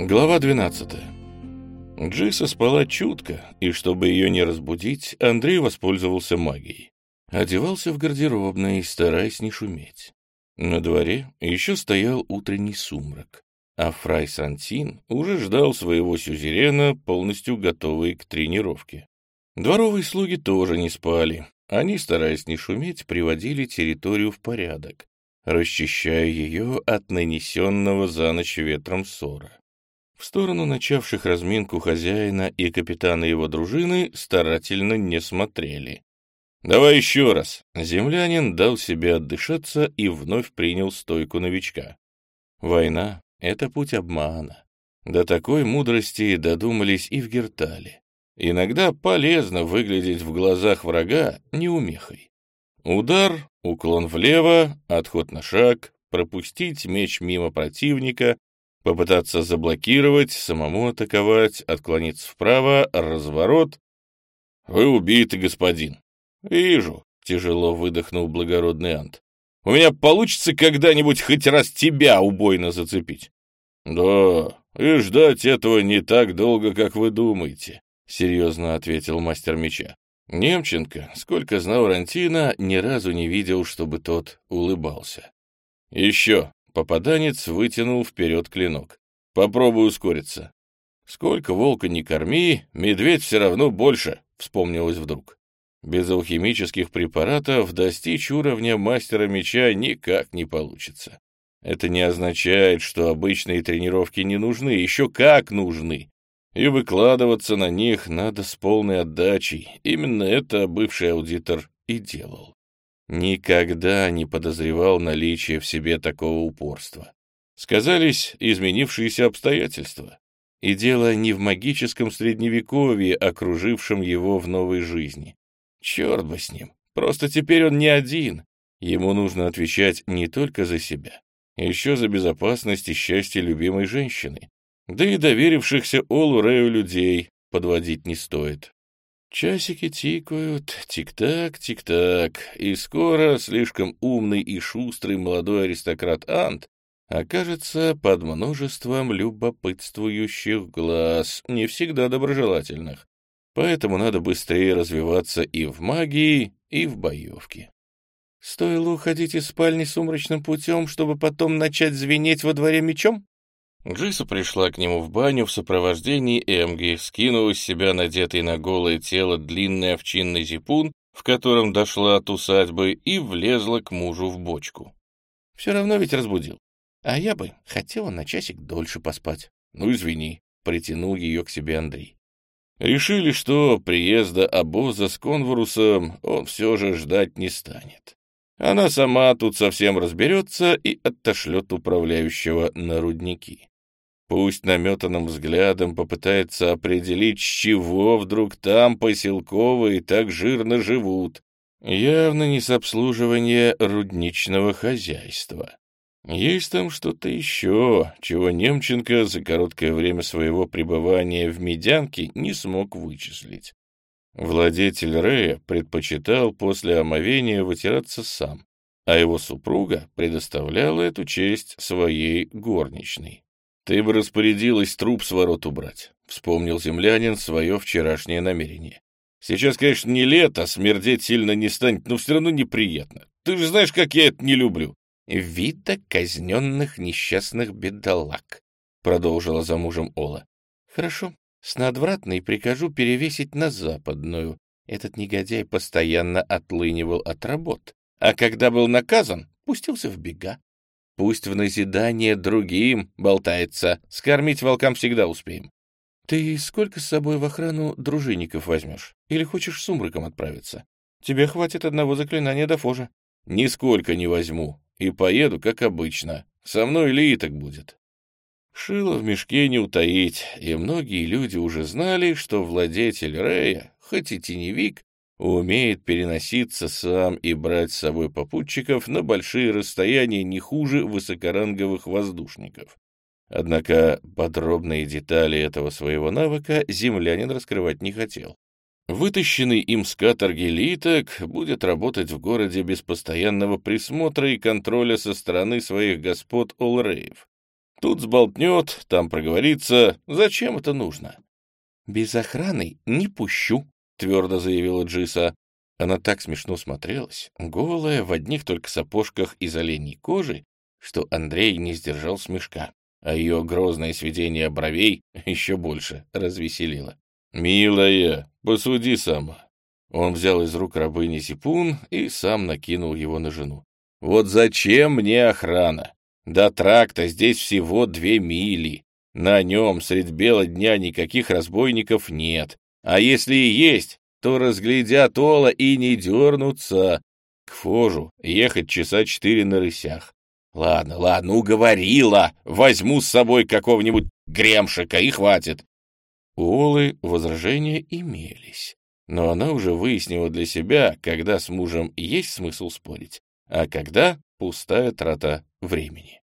Глава 12. Джиса спала чутко, и чтобы ее не разбудить, Андрей воспользовался магией. Одевался в гардеробной, стараясь не шуметь. На дворе еще стоял утренний сумрак, а Фрай Сантин уже ждал своего сюзерена, полностью готовый к тренировке. Дворовые слуги тоже не спали. Они, стараясь не шуметь, приводили территорию в порядок, расчищая ее от нанесенного за ночь ветром ссора. В сторону начавших разминку хозяина и капитана его дружины старательно не смотрели. «Давай еще раз!» Землянин дал себе отдышаться и вновь принял стойку новичка. Война — это путь обмана. До такой мудрости додумались и в Гертале. Иногда полезно выглядеть в глазах врага неумехой. Удар, уклон влево, отход на шаг, пропустить меч мимо противника, Попытаться заблокировать, самому атаковать, отклониться вправо, разворот. «Вы убиты, господин». «Вижу», — тяжело выдохнул благородный Ант. «У меня получится когда-нибудь хоть раз тебя убойно зацепить?» «Да, и ждать этого не так долго, как вы думаете», — серьезно ответил мастер меча. Немченко, сколько знал Рантина, ни разу не видел, чтобы тот улыбался. «Еще», Попаданец вытянул вперед клинок. «Попробуй ускориться». «Сколько волка не корми, медведь все равно больше», — вспомнилось вдруг. Без алхимических препаратов достичь уровня мастера меча никак не получится. Это не означает, что обычные тренировки не нужны, еще как нужны. И выкладываться на них надо с полной отдачей. Именно это бывший аудитор и делал. Никогда не подозревал наличие в себе такого упорства. Сказались изменившиеся обстоятельства. И дело не в магическом средневековье, окружившем его в новой жизни. Черт бы с ним, просто теперь он не один. Ему нужно отвечать не только за себя, еще за безопасность и счастье любимой женщины. Да и доверившихся Олу Рэю людей подводить не стоит. Часики тикают, тик-так, тик-так, и скоро слишком умный и шустрый молодой аристократ Ант окажется под множеством любопытствующих глаз, не всегда доброжелательных. Поэтому надо быстрее развиваться и в магии, и в боевке. Стоило уходить из спальни сумрачным путем, чтобы потом начать звенеть во дворе мечом? Джиса пришла к нему в баню в сопровождении Эмги, скинула с себя надетый на голое тело длинный овчинный зипун, в котором дошла от усадьбы, и влезла к мужу в бочку. Все равно ведь разбудил. А я бы хотела на часик дольше поспать. Ну, извини, притянул ее к себе Андрей. Решили, что приезда обоза с конворусом он все же ждать не станет. Она сама тут совсем разберется и отошлет управляющего на рудники. Пусть наметанным взглядом попытается определить, с чего вдруг там поселковые так жирно живут. Явно не с обслуживания рудничного хозяйства. Есть там что-то еще, чего Немченко за короткое время своего пребывания в Медянке не смог вычислить. Владетель Рея предпочитал после омовения вытираться сам, а его супруга предоставляла эту честь своей горничной. «Ты бы распорядилась труп с ворот убрать», — вспомнил землянин свое вчерашнее намерение. «Сейчас, конечно, не лето, а смердеть сильно не станет, но все равно неприятно. Ты же знаешь, как я это не люблю». «Вида казненных несчастных бедолаг», — продолжила за мужем Ола. «Хорошо, с надвратной прикажу перевесить на западную. Этот негодяй постоянно отлынивал от работ, а когда был наказан, пустился в бега. Пусть в назидание другим болтается, скормить волкам всегда успеем. Ты сколько с собой в охрану дружинников возьмешь? Или хочешь сумраком отправиться? Тебе хватит одного заклинания до фожа. Нисколько не возьму, и поеду, как обычно. Со мной Ли так будет. Шило в мешке не утаить, и многие люди уже знали, что владетель Рея, хоть и теневик, умеет переноситься сам и брать с собой попутчиков на большие расстояния не хуже высокоранговых воздушников. Однако подробные детали этого своего навыка землянин раскрывать не хотел. Вытащенный им с каторги Литок будет работать в городе без постоянного присмотра и контроля со стороны своих господ Олреев. Тут сболтнет, там проговорится. Зачем это нужно? «Без охраны не пущу», — твердо заявила Джиса. Она так смешно смотрелась, голая, в одних только сапожках из оленей кожи, что Андрей не сдержал смешка, а ее грозное сведение бровей еще больше развеселило. «Милая, посуди сама». Он взял из рук рабыни зипун и сам накинул его на жену. «Вот зачем мне охрана? До тракта здесь всего две мили. На нем средь бела дня никаких разбойников нет. А если и есть, то разглядят Ола и не дернутся. К Фожу ехать часа четыре на рысях. Ладно, ладно, уговорила. Возьму с собой какого-нибудь гремшика и хватит. У Олы возражения имелись, но она уже выяснила для себя, когда с мужем есть смысл спорить, а когда пустая трата времени.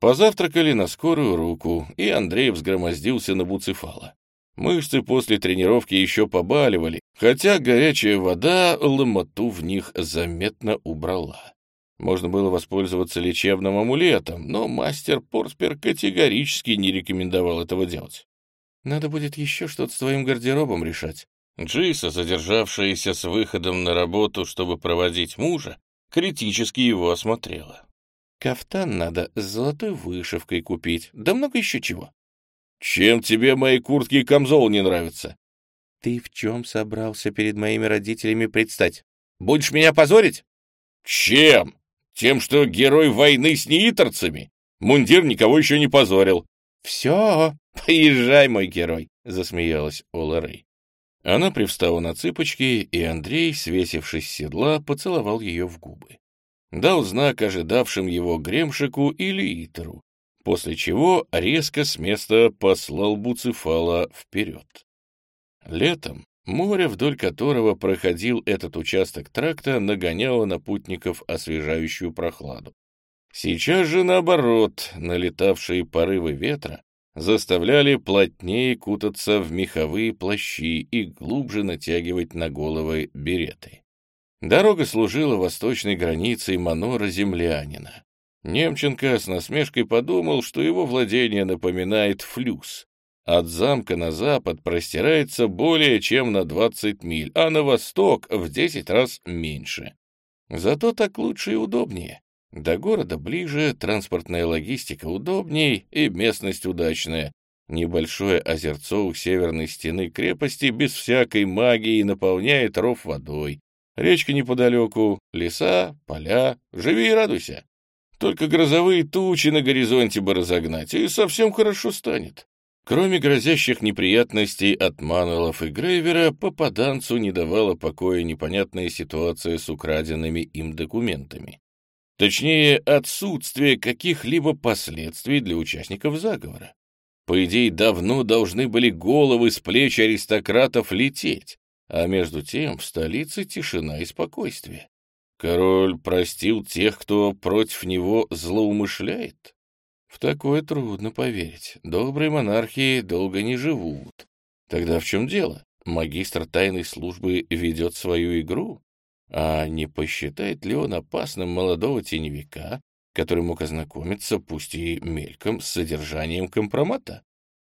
Позавтракали на скорую руку, и Андрей взгромоздился на Буцефала. Мышцы после тренировки еще побаливали, хотя горячая вода ломоту в них заметно убрала. Можно было воспользоваться лечебным амулетом, но мастер Порспер категорически не рекомендовал этого делать. «Надо будет еще что-то с твоим гардеробом решать». Джиса, задержавшаяся с выходом на работу, чтобы проводить мужа, критически его осмотрела. «Кафтан надо с золотой вышивкой купить, да много еще чего. «Чем тебе мои куртки и камзол не нравятся?» «Ты в чем собрался перед моими родителями предстать? Будешь меня позорить?» «Чем? Тем, что герой войны с неиторцами? Мундир никого еще не позорил». «Все, поезжай, мой герой», — засмеялась Ола Рэй. Она привстала на цыпочки, и Андрей, свесившись с седла, поцеловал ее в губы. Дал знак ожидавшим его гремшику или итеру, после чего резко с места послал Буцефала вперед. Летом море, вдоль которого проходил этот участок тракта, нагоняло на путников освежающую прохладу. Сейчас же, наоборот, налетавшие порывы ветра заставляли плотнее кутаться в меховые плащи и глубже натягивать на головы береты. Дорога служила восточной границей манора землянина, Немченко с насмешкой подумал, что его владение напоминает флюс. От замка на запад простирается более чем на 20 миль, а на восток в 10 раз меньше. Зато так лучше и удобнее. До города ближе, транспортная логистика удобней и местность удачная. Небольшое озерцо у северной стены крепости без всякой магии наполняет ров водой. Речка неподалеку, леса, поля. Живи и радуйся. Только грозовые тучи на горизонте бы разогнать, и совсем хорошо станет. Кроме грозящих неприятностей от Маннеллов и Грейвера, попаданцу не давала покоя непонятная ситуация с украденными им документами. Точнее, отсутствие каких-либо последствий для участников заговора. По идее, давно должны были головы с плеч аристократов лететь, а между тем в столице тишина и спокойствие. Король простил тех, кто против него злоумышляет? В такое трудно поверить. Добрые монархии долго не живут. Тогда в чем дело? Магистр тайной службы ведет свою игру? А не посчитает ли он опасным молодого теневика, который мог ознакомиться, пусть и мельком, с содержанием компромата?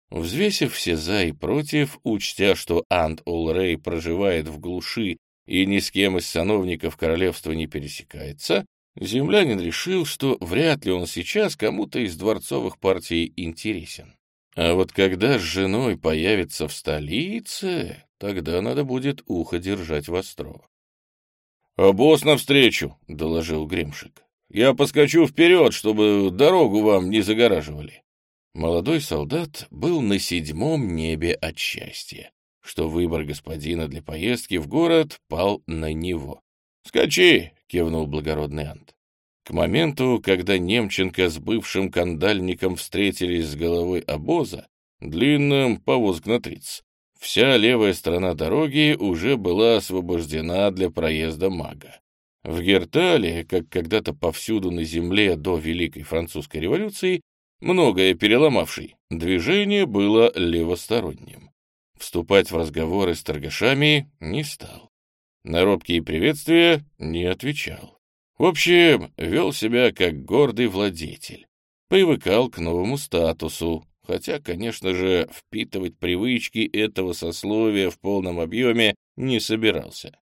Взвесив все «за» и «против», учтя, что Ант Олрей проживает в глуши и ни с кем из сановников королевства не пересекается, землянин решил, что вряд ли он сейчас кому-то из дворцовых партий интересен. А вот когда с женой появится в столице, тогда надо будет ухо держать востро. — А босс навстречу, — доложил Гремшик. — Я поскочу вперед, чтобы дорогу вам не загораживали. Молодой солдат был на седьмом небе от счастья что выбор господина для поездки в город пал на него. «Скачи!» — кивнул благородный Ант. К моменту, когда Немченко с бывшим кандальником встретились с головой обоза, длинным повозг на триц, вся левая сторона дороги уже была освобождена для проезда мага. В Гертале, как когда-то повсюду на земле до Великой Французской революции, многое переломавшей, движение было левосторонним. Вступать в разговоры с торгашами не стал. На робкие приветствия не отвечал. В общем, вел себя как гордый владетель. привыкал к новому статусу, хотя, конечно же, впитывать привычки этого сословия в полном объеме не собирался.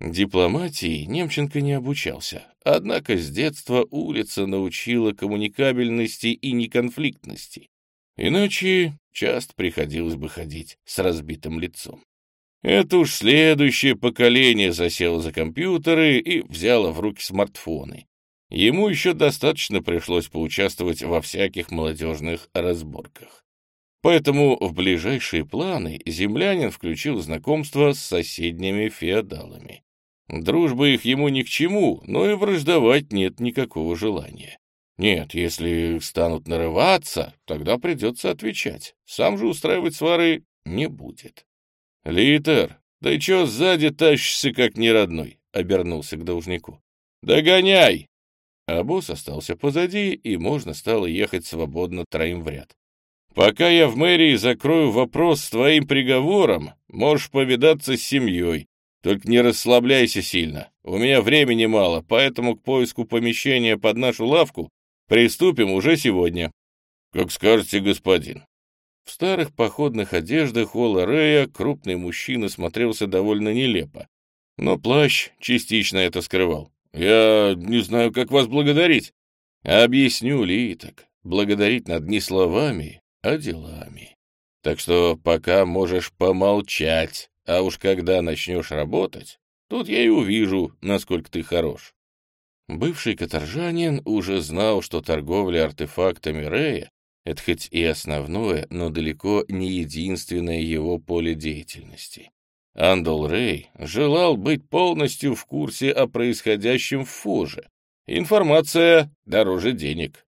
Дипломатии Немченко не обучался, однако с детства улица научила коммуникабельности и неконфликтности. Иначе часто приходилось бы ходить с разбитым лицом. Это уж следующее поколение засело за компьютеры и взяло в руки смартфоны. Ему еще достаточно пришлось поучаствовать во всяких молодежных разборках. Поэтому в ближайшие планы землянин включил знакомство с соседними феодалами. Дружба их ему ни к чему, но и враждовать нет никакого желания. Нет, если станут нарываться, тогда придется отвечать. Сам же устраивать свары не будет. «Литер, ты чё сзади тащишься, как неродной?» — обернулся к должнику. «Догоняй!» А остался позади, и можно стало ехать свободно троим в ряд. «Пока я в мэрии закрою вопрос с твоим приговором, можешь повидаться с семьей. Только не расслабляйся сильно. У меня времени мало, поэтому к поиску помещения под нашу лавку приступим уже сегодня». «Как скажете, господин», в старых походных одеждах Ола Рея крупный мужчина смотрелся довольно нелепо, но плащ частично это скрывал. «Я не знаю, как вас благодарить». «Объясню, Литок. Благодарить над не словами, а делами. Так что пока можешь помолчать, а уж когда начнешь работать, тут я и увижу, насколько ты хорош». Бывший каторжанин уже знал, что торговля артефактами Рея это хоть и основное, но далеко не единственное его поле деятельности. Андол Рэй желал быть полностью в курсе о происходящем в Фуже. Информация дороже денег.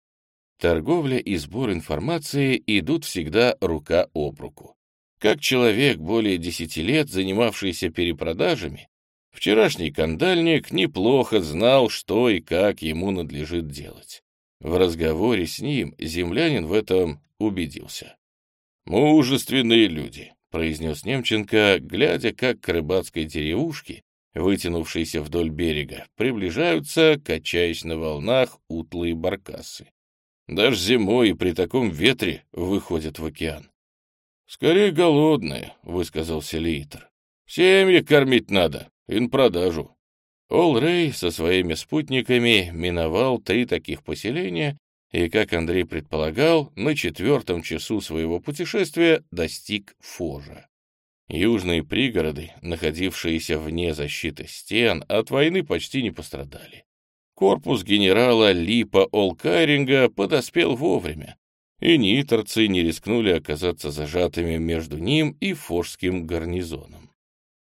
Торговля и сбор информации идут всегда рука об руку. Как человек, более десяти лет занимавшийся перепродажами, вчерашний кандальник неплохо знал, что и как ему надлежит делать. В разговоре с ним землянин в этом убедился. «Мужественные люди», — произнес Немченко, глядя, как к рыбацкой деревушке, вытянувшейся вдоль берега, приближаются, качаясь на волнах, утлые баркасы. Даже зимой при таком ветре выходят в океан. «Скорее голодные», — высказался Лейтер. «Семьи кормить надо, ин продажу». Ол-Рэй со своими спутниками миновал три таких поселения и, как Андрей предполагал, на четвертом часу своего путешествия достиг Фожа. Южные пригороды, находившиеся вне защиты стен, от войны почти не пострадали. Корпус генерала Липа Олкайринга подоспел вовремя, и ниторцы не рискнули оказаться зажатыми между ним и форским гарнизоном.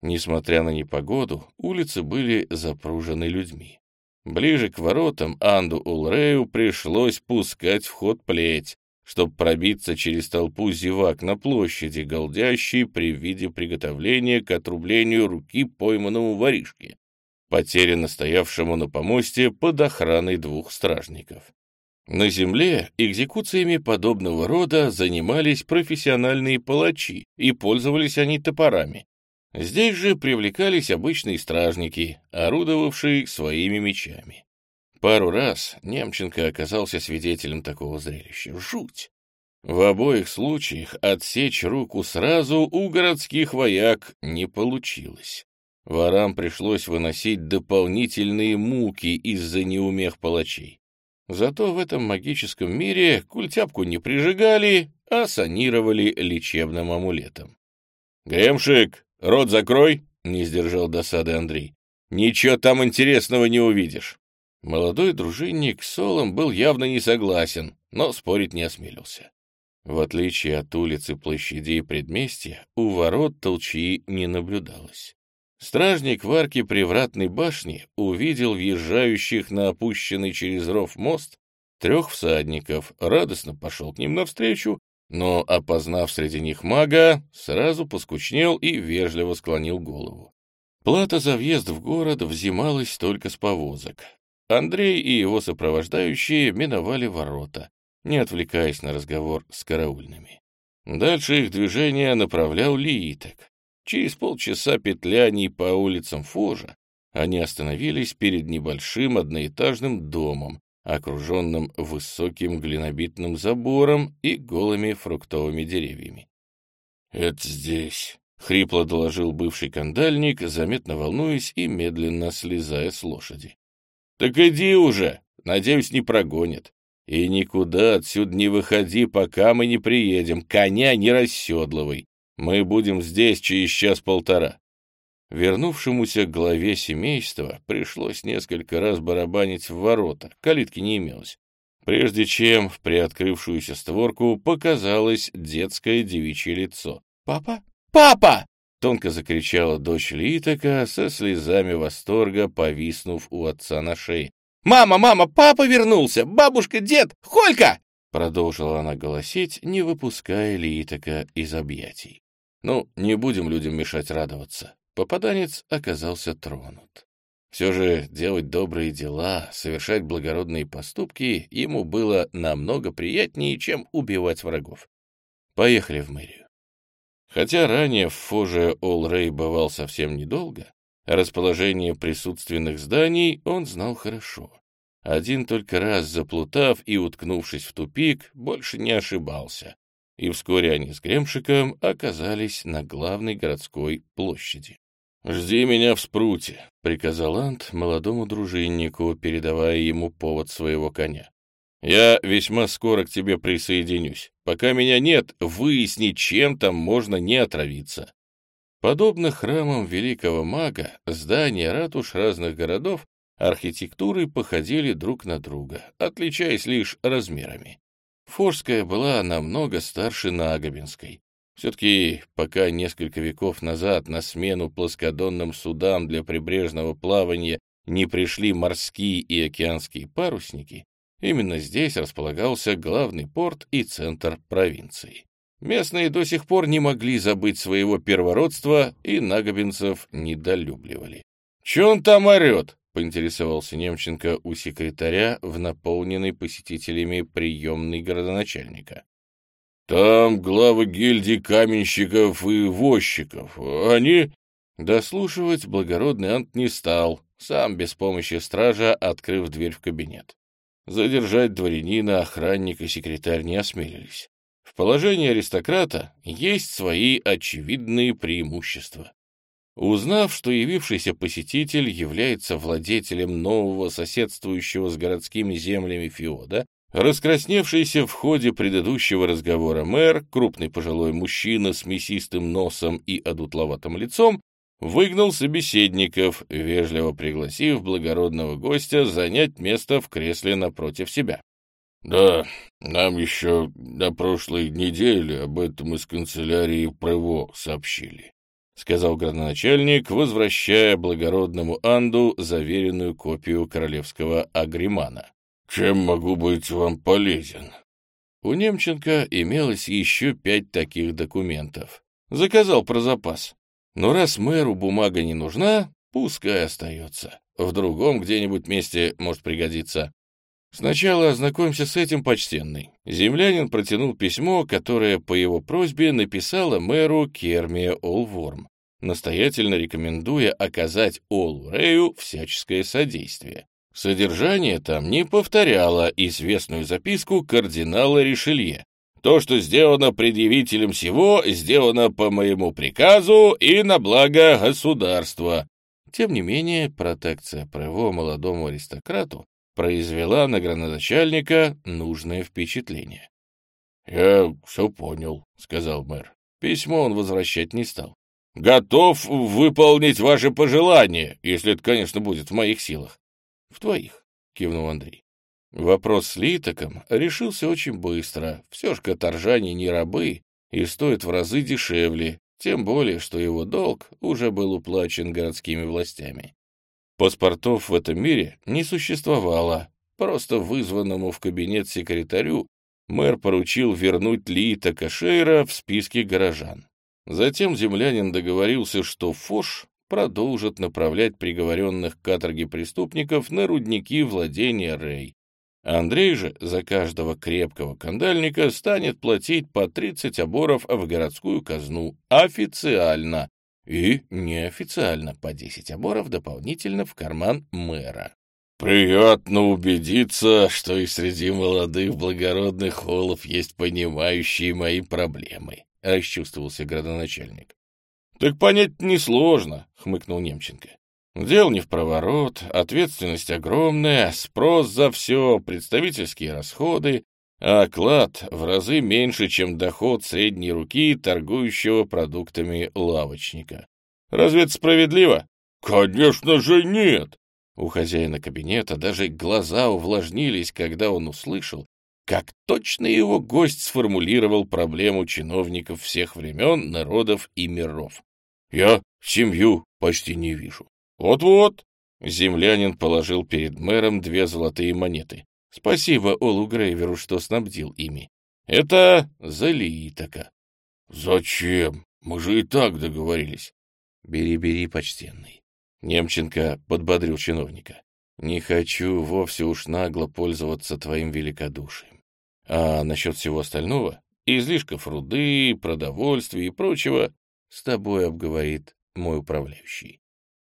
Несмотря на непогоду, улицы были запружены людьми. Ближе к воротам Анду Улрею пришлось пускать в ход плеть, чтобы пробиться через толпу зевак на площади, голдящей при виде приготовления к отрублению руки пойманному воришке, потерянно стоявшему на помосте под охраной двух стражников. На земле экзекуциями подобного рода занимались профессиональные палачи, и пользовались они топорами, Здесь же привлекались обычные стражники, орудовавшие своими мечами. Пару раз Немченко оказался свидетелем такого зрелища. Жуть! В обоих случаях отсечь руку сразу у городских вояк не получилось. Ворам пришлось выносить дополнительные муки из-за неумех палачей. Зато в этом магическом мире культяпку не прижигали, а санировали лечебным амулетом. «Гремшик, «Рот закрой!» — не сдержал досады Андрей. «Ничего там интересного не увидишь». Молодой дружинник с Солом был явно не согласен, но спорить не осмелился. В отличие от улицы площадей предместья, у ворот толчьи не наблюдалось. Стражник в арке привратной башни увидел въезжающих на опущенный через ров мост трех всадников, радостно пошел к ним навстречу но, опознав среди них мага, сразу поскучнел и вежливо склонил голову. Плата за въезд в город взималась только с повозок. Андрей и его сопровождающие миновали ворота, не отвлекаясь на разговор с караульными. Дальше их движение направлял Лиитек. Через полчаса петляний по улицам Фожа они остановились перед небольшим одноэтажным домом, окруженном высоким глинобитным забором и голыми фруктовыми деревьями. «Это здесь», — хрипло доложил бывший кандальник, заметно волнуясь и медленно слезая с лошади. «Так иди уже, надеюсь, не прогонят. И никуда отсюда не выходи, пока мы не приедем, коня не расседлывай. Мы будем здесь через час-полтора». Вернувшемуся к главе семейства пришлось несколько раз барабанить в ворота, калитки не имелось, прежде чем в приоткрывшуюся створку показалось детское девичье лицо. «Папа? Папа!» — тонко закричала дочь Литока со слезами восторга, повиснув у отца на шее. «Мама, мама, папа вернулся! Бабушка, дед, Холька!» Продолжила она голосить, не выпуская Литока из объятий. «Ну, не будем людям мешать радоваться. Попаданец оказался тронут. Все же делать добрые дела, совершать благородные поступки ему было намного приятнее, чем убивать врагов. Поехали в мэрию. Хотя ранее в Фоже Ол-Рей бывал совсем недолго, расположение присутственных зданий он знал хорошо. Один только раз заплутав и уткнувшись в тупик, больше не ошибался, и вскоре они с Гремшиком оказались на главной городской площади. «Жди меня в спруте», — приказал Ант молодому дружиннику, передавая ему повод своего коня. «Я весьма скоро к тебе присоединюсь. Пока меня нет, выясни, чем там можно не отравиться». Подобно храмам великого мага, здания ратуш разных городов архитектурой походили друг на друга, отличаясь лишь размерами. Форская была намного старше Нагобинской, все-таки, пока несколько веков назад на смену плоскодонным судам для прибрежного плавания не пришли морские и океанские парусники, именно здесь располагался главный порт и центр провинции. Местные до сих пор не могли забыть своего первородства и нагобинцев недолюбливали. «Че он там орет?» — поинтересовался Немченко у секретаря в наполненной посетителями приемной городоначальника. Там главы гильдии каменщиков и возчиков. Они...» Дослушивать благородный Ант не стал, сам без помощи стража, открыв дверь в кабинет. Задержать дворянина, охранник и секретарь не осмелились. В положении аристократа есть свои очевидные преимущества. Узнав, что явившийся посетитель является владетелем нового соседствующего с городскими землями феода, Раскрасневшийся в ходе предыдущего разговора мэр, крупный пожилой мужчина с мясистым носом и одутловатым лицом, выгнал собеседников, вежливо пригласив благородного гостя занять место в кресле напротив себя. «Да, нам еще на прошлой неделе об этом из канцелярии ПРЭВО сообщили», — сказал градоначальник, возвращая благородному Анду заверенную копию королевского агримана. Чем могу быть вам полезен?» У Немченко имелось еще пять таких документов. Заказал про запас. Но раз мэру бумага не нужна, пускай остается. В другом где-нибудь месте может пригодиться. Сначала ознакомься с этим, почтенный. Землянин протянул письмо, которое по его просьбе написала мэру Кермия Олворм, настоятельно рекомендуя оказать Олу Рею всяческое содействие. Содержание там не повторяло известную записку кардинала Ришелье. То, что сделано предъявителем всего, сделано по моему приказу и на благо государства. Тем не менее, протекция Прево молодому аристократу произвела на градоначальника нужное впечатление. — Я все понял, — сказал мэр. Письмо он возвращать не стал. — Готов выполнить ваши пожелания, если это, конечно, будет в моих силах. «В твоих», — кивнул Андрей. Вопрос с Литоком решился очень быстро. Все ж каторжане не рабы и стоят в разы дешевле, тем более, что его долг уже был уплачен городскими властями. Паспортов в этом мире не существовало. Просто вызванному в кабинет секретарю мэр поручил вернуть Лита Шейра в списке горожан. Затем землянин договорился, что Фош продолжат направлять приговоренных к каторге преступников на рудники владения Рэй. Андрей же за каждого крепкого кандальника станет платить по 30 оборов в городскую казну официально и неофициально по 10 оборов дополнительно в карман мэра. «Приятно убедиться, что и среди молодых благородных холлов есть понимающие мои проблемы», — расчувствовался градоначальник. «Так понять несложно», — хмыкнул Немченко. «Дел не в проворот, ответственность огромная, спрос за все, представительские расходы, а оклад в разы меньше, чем доход средней руки торгующего продуктами лавочника. Разве это справедливо? Конечно же нет! У хозяина кабинета даже глаза увлажнились, когда он услышал, как точно его гость сформулировал проблему чиновников всех времен, народов и миров. «Я семью почти не вижу». «Вот-вот», — землянин положил перед мэром две золотые монеты. Спасибо Олу Грейверу, что снабдил ими. Это за Лиитака. Зачем? Мы же и так договорились. Бери, бери, почтенный. Немченко подбодрил чиновника. Не хочу вовсе уж нагло пользоваться твоим великодушием. А насчет всего остального, излишков руды, продовольствия и прочего, с тобой обговорит мой управляющий.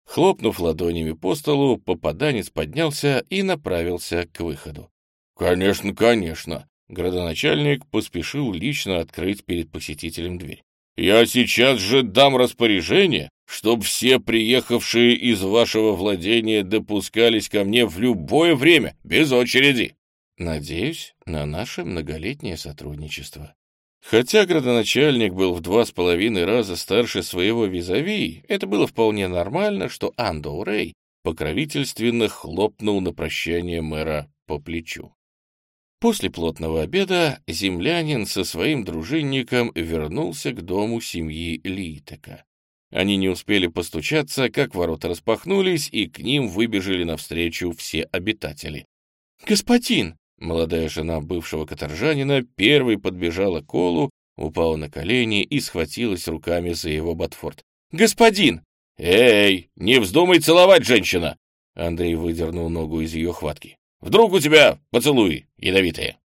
Хлопнув ладонями по столу, попаданец поднялся и направился к выходу. «Конечно, конечно!» Градоначальник поспешил лично открыть перед посетителем дверь. «Я сейчас же дам распоряжение, чтобы все приехавшие из вашего владения допускались ко мне в любое время, без очереди!» Надеюсь на наше многолетнее сотрудничество. Хотя градоначальник был в два с половиной раза старше своего визави, это было вполне нормально, что Андоу Рэй покровительственно хлопнул на прощание мэра по плечу. После плотного обеда землянин со своим дружинником вернулся к дому семьи Литека. Они не успели постучаться, как ворота распахнулись, и к ним выбежали навстречу все обитатели. «Господин!» Молодая жена бывшего каторжанина первой подбежала к Колу, упала на колени и схватилась руками за его ботфорд. «Господин!» «Эй, не вздумай целовать, женщина!» Андрей выдернул ногу из ее хватки. «Вдруг у тебя поцелуи ядовитые?»